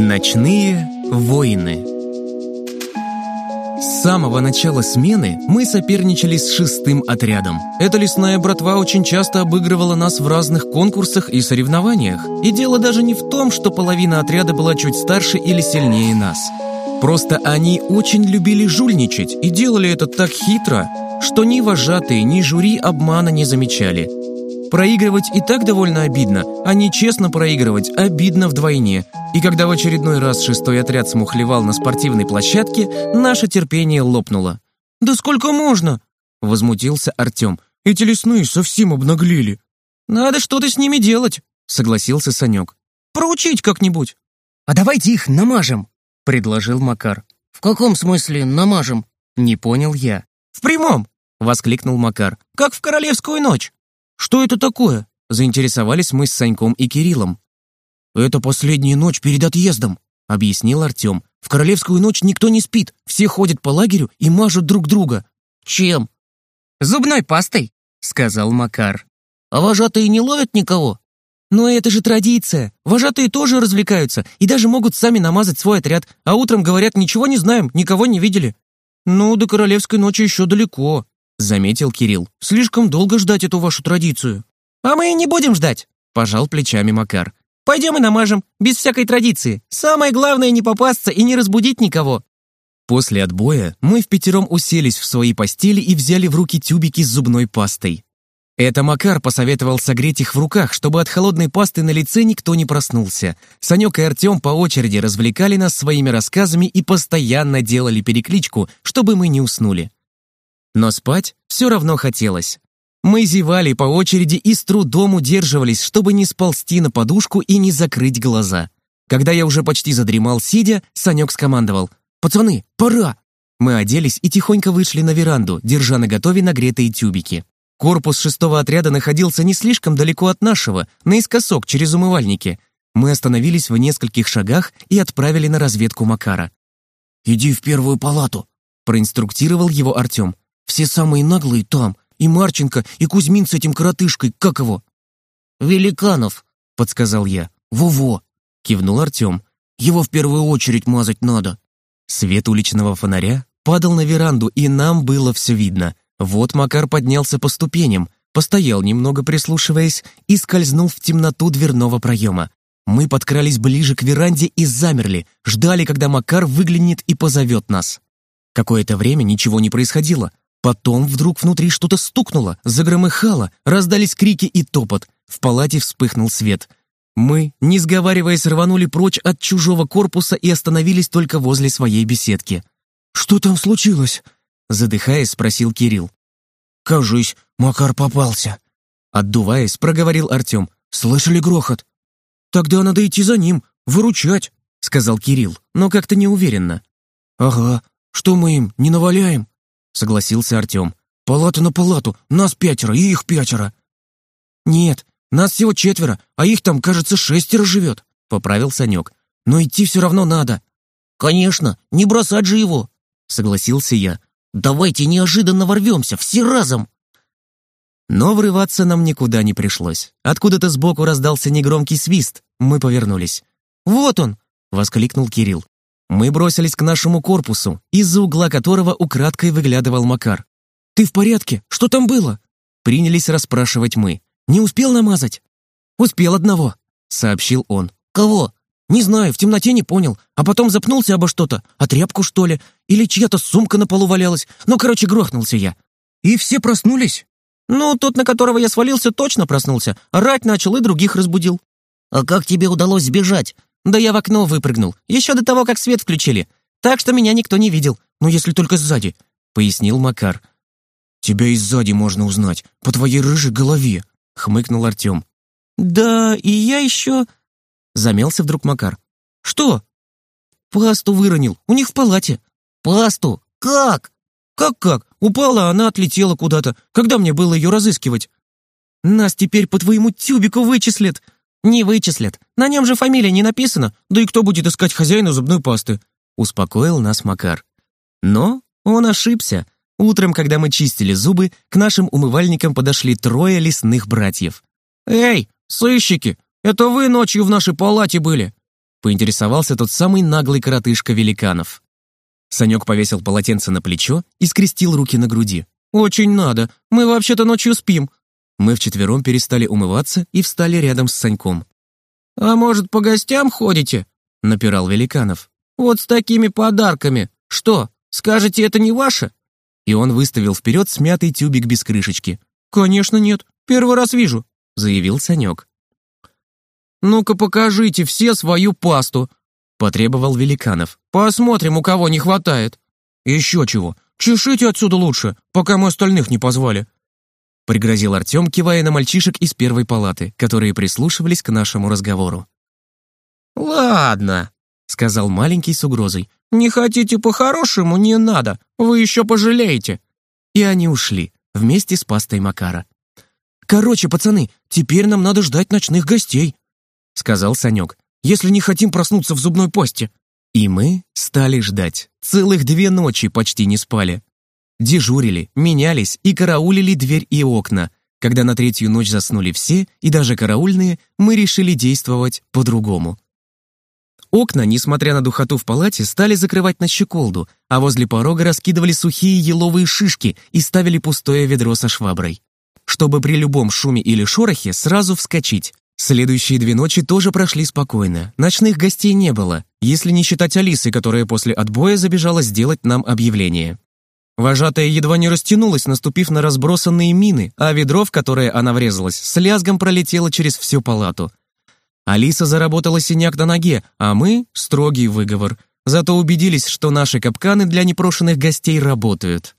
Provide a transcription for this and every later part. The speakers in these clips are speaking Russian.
Ночные войны С самого начала смены мы соперничали с шестым отрядом. Эта лесная братва очень часто обыгрывала нас в разных конкурсах и соревнованиях. И дело даже не в том, что половина отряда была чуть старше или сильнее нас. Просто они очень любили жульничать и делали это так хитро, что ни вожатые, ни жюри обмана не замечали. Проигрывать и так довольно обидно, а нечестно проигрывать обидно вдвойне. И когда в очередной раз шестой отряд смухлевал на спортивной площадке, наше терпение лопнуло. «Да сколько можно?» – возмутился Артем. «Эти лесные совсем обнаглели». «Надо что-то с ними делать», – согласился Санек. «Проучить как-нибудь». «А давайте их намажем», – предложил Макар. «В каком смысле намажем?» Не понял я. «В прямом!» – воскликнул Макар. «Как в королевскую ночь!» «Что это такое?» – заинтересовались мы с Саньком и Кириллом. «Это последняя ночь перед отъездом», – объяснил Артем. «В королевскую ночь никто не спит, все ходят по лагерю и мажут друг друга». «Чем?» «Зубной пастой», – сказал Макар. «А вожатые не ловят никого?» «Но это же традиция. Вожатые тоже развлекаются и даже могут сами намазать свой отряд, а утром говорят, ничего не знаем, никого не видели». «Ну, до королевской ночи еще далеко», — заметил Кирилл. «Слишком долго ждать эту вашу традицию». «А мы и не будем ждать», — пожал плечами Макар. «Пойдем и намажем, без всякой традиции. Самое главное не попасться и не разбудить никого». После отбоя мы в пятером уселись в свои постели и взяли в руки тюбики с зубной пастой. Это Макар посоветовал согреть их в руках, чтобы от холодной пасты на лице никто не проснулся. Санек и Артем по очереди развлекали нас своими рассказами и постоянно делали перекличку, чтобы мы не уснули. Но спать все равно хотелось. Мы зевали по очереди и с трудом удерживались, чтобы не сползти на подушку и не закрыть глаза. Когда я уже почти задремал, сидя, Санек скомандовал «Пацаны, пора!» Мы оделись и тихонько вышли на веранду, держа наготове нагретые тюбики. Корпус шестого отряда находился не слишком далеко от нашего, наискосок через умывальники. Мы остановились в нескольких шагах и отправили на разведку Макара. «Иди в первую палату», — проинструктировал его Артем. «Все самые наглые там, и Марченко, и Кузьмин с этим коротышкой, как его?» «Великанов», — подсказал я. «Во-во», — кивнул Артем. «Его в первую очередь мазать надо». Свет уличного фонаря падал на веранду, и нам было все видно — вот Макар поднялся по ступеням, постоял немного прислушиваясь и скользнул в темноту дверного проема. Мы подкрались ближе к веранде и замерли, ждали, когда Макар выглянет и позовет нас. Какое-то время ничего не происходило. Потом вдруг внутри что-то стукнуло, загромыхало, раздались крики и топот. В палате вспыхнул свет. Мы, не сговариваясь, рванули прочь от чужого корпуса и остановились только возле своей беседки. «Что там случилось?» Задыхаясь, спросил Кирилл. «Кажись, Макар попался». Отдуваясь, проговорил Артем. «Слышали грохот?» «Тогда надо идти за ним, выручать», — сказал Кирилл, но как-то неуверенно. «Ага, что мы им, не наваляем?» — согласился Артем. «Палата на палату, нас пятеро и их пятеро». «Нет, нас всего четверо, а их там, кажется, шестеро живет», — поправил Санек. «Но идти все равно надо». «Конечно, не бросать же его», — согласился я. Давайте неожиданно ворвемся, все разом!» Но врываться нам никуда не пришлось. Откуда-то сбоку раздался негромкий свист. Мы повернулись. «Вот он!» — воскликнул Кирилл. Мы бросились к нашему корпусу, из-за угла которого украдкой выглядывал Макар. «Ты в порядке? Что там было?» Принялись расспрашивать мы. «Не успел намазать?» «Успел одного», — сообщил он. «Кого?» «Не знаю, в темноте не понял. А потом запнулся обо что-то. А тряпку, что ли? Или чья-то сумка на полу валялась. Ну, короче, грохнулся я». «И все проснулись?» «Ну, тот, на которого я свалился, точно проснулся. Рать начал и других разбудил». «А как тебе удалось сбежать?» «Да я в окно выпрыгнул. Еще до того, как свет включили. Так что меня никто не видел. Ну, если только сзади», — пояснил Макар. «Тебя и сзади можно узнать. По твоей рыжей голове», — хмыкнул Артем. «Да, и я еще...» Замялся вдруг Макар. «Что?» «Пасту выронил. У них в палате». «Пасту? Как?» «Как-как? Упала, она отлетела куда-то. Когда мне было ее разыскивать?» «Нас теперь по твоему тюбику вычислят». «Не вычислят. На нем же фамилия не написана. Да и кто будет искать хозяина зубной пасты?» Успокоил нас Макар. Но он ошибся. Утром, когда мы чистили зубы, к нашим умывальникам подошли трое лесных братьев. «Эй, сыщики, это вы ночью в нашей палате были?» Поинтересовался тот самый наглый коротышка великанов. Санек повесил полотенце на плечо и скрестил руки на груди. «Очень надо. Мы вообще-то ночью спим». Мы вчетвером перестали умываться и встали рядом с Саньком. «А может, по гостям ходите?» — напирал Великанов. «Вот с такими подарками. Что, скажете, это не ваше?» И он выставил вперед смятый тюбик без крышечки. «Конечно нет. Первый раз вижу», — заявил Санек. «Ну-ка покажите все свою пасту», — потребовал Великанов. «Посмотрим, у кого не хватает». «Еще чего. Чешите отсюда лучше, пока мы остальных не позвали», — пригрозил Артем, кивая на мальчишек из первой палаты, которые прислушивались к нашему разговору. «Ладно», — сказал маленький с угрозой. «Не хотите по-хорошему, не надо, вы еще пожалеете». И они ушли, вместе с пастой Макара. «Короче, пацаны, теперь нам надо ждать ночных гостей», — сказал Санек, «если не хотим проснуться в зубной посте». И мы стали ждать. Целых две ночи почти не спали. Дежурили, менялись и караулили дверь и окна. Когда на третью ночь заснули все, и даже караульные, мы решили действовать по-другому. Окна, несмотря на духоту в палате, стали закрывать на щеколду, а возле порога раскидывали сухие еловые шишки и ставили пустое ведро со шваброй. Чтобы при любом шуме или шорохе сразу вскочить. Следующие две ночи тоже прошли спокойно. Ночных гостей не было, если не считать Алисы, которая после отбоя забежала сделать нам объявление. Вожатая едва не растянулась, наступив на разбросанные мины, а ведро, в которое она врезалась, с лязгом пролетело через всю палату. Алиса заработала синяк на ноге, а мы — строгий выговор. Зато убедились, что наши капканы для непрошенных гостей работают.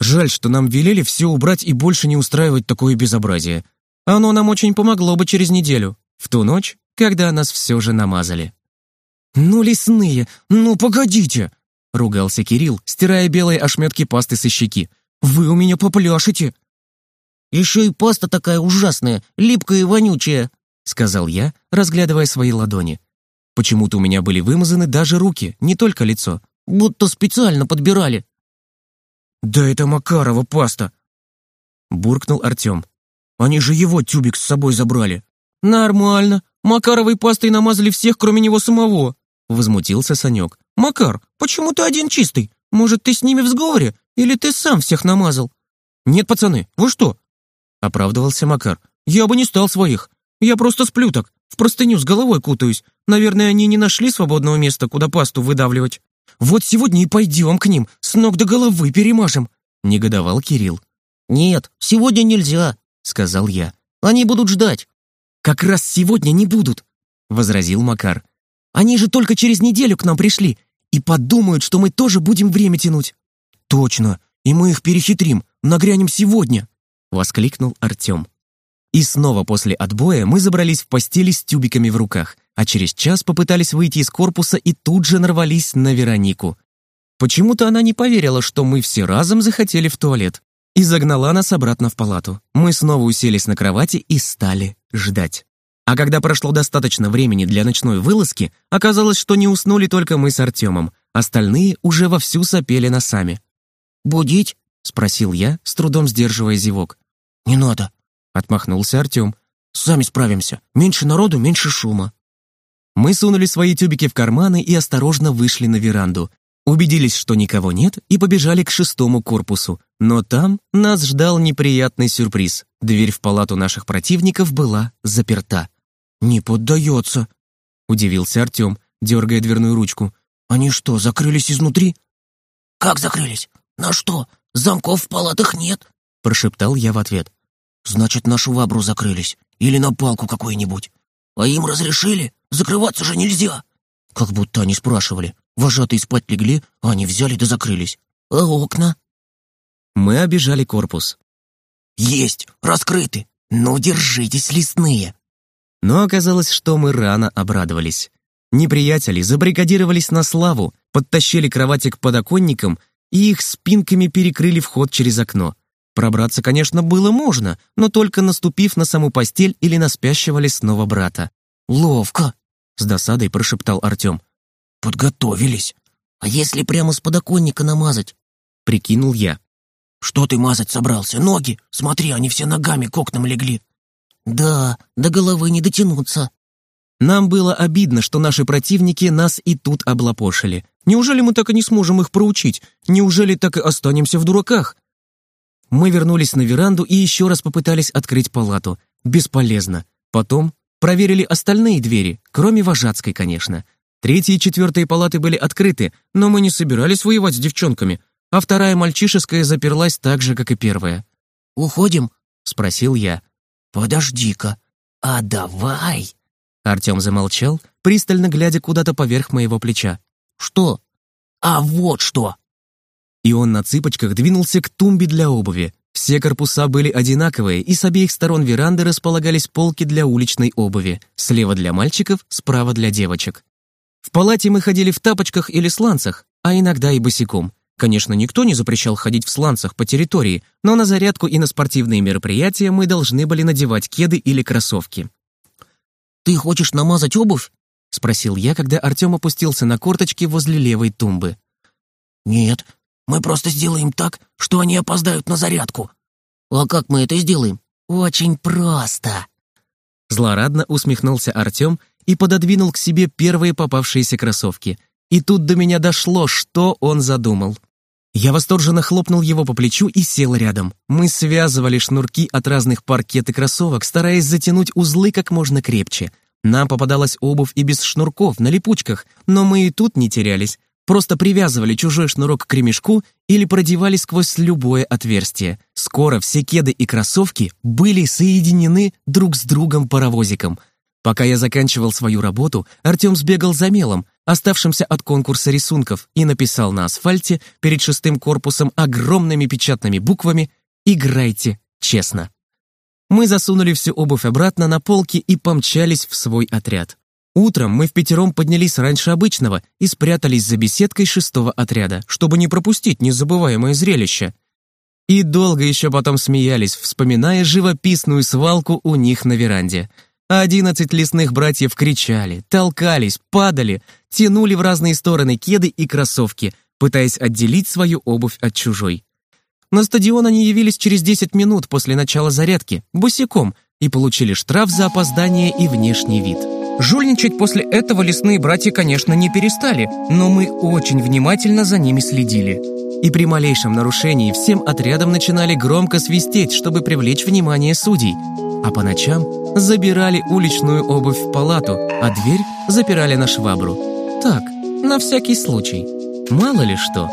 Жаль, что нам велели все убрать и больше не устраивать такое безобразие. Оно нам очень помогло бы через неделю, в ту ночь, когда нас все же намазали. «Ну, лесные, ну, погодите!» — ругался Кирилл, стирая белые ошметки пасты со щеки. «Вы у меня попляшете!» «Еще и паста такая ужасная, липкая и вонючая!» сказал я, разглядывая свои ладони. Почему-то у меня были вымазаны даже руки, не только лицо. Будто специально подбирали. «Да это Макарова паста!» Буркнул Артем. «Они же его тюбик с собой забрали». «Нормально. Макаровой пастой намазали всех, кроме него самого», возмутился Санек. «Макар, почему ты один чистый? Может, ты с ними в сговоре? Или ты сам всех намазал?» «Нет, пацаны, вы что?» Оправдывался Макар. «Я бы не стал своих. Я просто сплю так, в простыню с головой кутаюсь. Наверное, они не нашли свободного места, куда пасту выдавливать. Вот сегодня и пойдем к ним, с ног до головы перемажем», — негодовал Кирилл. «Нет, сегодня нельзя», — сказал я. «Они будут ждать». «Как раз сегодня не будут», — возразил Макар. «Они же только через неделю к нам пришли и подумают, что мы тоже будем время тянуть». «Точно, и мы их перехитрим, нагрянем сегодня», — воскликнул Артем. И снова после отбоя мы забрались в постели с тюбиками в руках, а через час попытались выйти из корпуса и тут же нарвались на Веронику. Почему-то она не поверила, что мы все разом захотели в туалет, и загнала нас обратно в палату. Мы снова уселись на кровати и стали ждать. А когда прошло достаточно времени для ночной вылазки, оказалось, что не уснули только мы с Артемом, остальные уже вовсю сопели носами. «Будить?» — спросил я, с трудом сдерживая зевок. «Не надо», Отмахнулся Артем. «Сами справимся. Меньше народу, меньше шума». Мы сунули свои тюбики в карманы и осторожно вышли на веранду. Убедились, что никого нет, и побежали к шестому корпусу. Но там нас ждал неприятный сюрприз. Дверь в палату наших противников была заперта. «Не поддается», — удивился Артем, дергая дверную ручку. «Они что, закрылись изнутри?» «Как закрылись? На что? Замков в палатах нет», — прошептал я в ответ. Значит, на швабру закрылись. Или на палку какую-нибудь. А им разрешили? Закрываться же нельзя. Как будто они спрашивали. Вожатые спать легли, а они взяли да закрылись. А окна? Мы обижали корпус. Есть, раскрыты. Ну, держитесь, лесные. Но оказалось, что мы рано обрадовались. Неприятели забригадировались на славу, подтащили кровати к подоконникам и их спинками перекрыли вход через окно. Пробраться, конечно, было можно, но только наступив на саму постель или на спящего лесного брата. «Ловко!» — с досадой прошептал Артем. «Подготовились. А если прямо с подоконника намазать?» — прикинул я. «Что ты мазать собрался? Ноги? Смотри, они все ногами к окнам легли». «Да, до головы не дотянуться». Нам было обидно, что наши противники нас и тут облапошили. Неужели мы так и не сможем их проучить? Неужели так и останемся в дураках? Мы вернулись на веранду и еще раз попытались открыть палату. Бесполезно. Потом проверили остальные двери, кроме вожатской, конечно. Третья и четвертая палаты были открыты, но мы не собирались воевать с девчонками, а вторая мальчишеская заперлась так же, как и первая. «Уходим?» — спросил я. «Подожди-ка, а давай...» Артем замолчал, пристально глядя куда-то поверх моего плеча. «Что? А вот что!» И он на цыпочках двинулся к тумбе для обуви. Все корпуса были одинаковые, и с обеих сторон веранды располагались полки для уличной обуви. Слева для мальчиков, справа для девочек. В палате мы ходили в тапочках или сланцах, а иногда и босиком. Конечно, никто не запрещал ходить в сланцах по территории, но на зарядку и на спортивные мероприятия мы должны были надевать кеды или кроссовки. «Ты хочешь намазать обувь?» — спросил я, когда Артем опустился на корточки возле левой тумбы. «Нет, мы просто сделаем так, что они опоздают на зарядку». «А как мы это сделаем?» «Очень просто». Злорадно усмехнулся Артем и пододвинул к себе первые попавшиеся кроссовки. И тут до меня дошло, что он задумал. Я восторженно хлопнул его по плечу и сел рядом. Мы связывали шнурки от разных паркет и кроссовок, стараясь затянуть узлы как можно крепче. Нам попадалась обувь и без шнурков, на липучках, но мы и тут не терялись. Просто привязывали чужой шнурок к ремешку или продевали сквозь любое отверстие. Скоро все кеды и кроссовки были соединены друг с другом паровозиком. Пока я заканчивал свою работу, Артем сбегал за мелом, оставшимся от конкурса рисунков, и написал на асфальте перед шестым корпусом огромными печатными буквами «Играйте честно». Мы засунули всю обувь обратно на полки и помчались в свой отряд. Утром мы в пятером поднялись раньше обычного и спрятались за беседкой шестого отряда, чтобы не пропустить незабываемое зрелище. И долго еще потом смеялись, вспоминая живописную свалку у них на веранде – Одиннадцать лесных братьев кричали, толкались, падали, тянули в разные стороны кеды и кроссовки, пытаясь отделить свою обувь от чужой. На стадион они явились через 10 минут после начала зарядки, босиком, и получили штраф за опоздание и внешний вид. Жульничать после этого лесные братья, конечно, не перестали, но мы очень внимательно за ними следили. И при малейшем нарушении всем отрядом начинали громко свистеть, чтобы привлечь внимание судей – а по ночам забирали уличную обувь в палату, а дверь запирали на швабру. Так, на всякий случай. Мало ли что.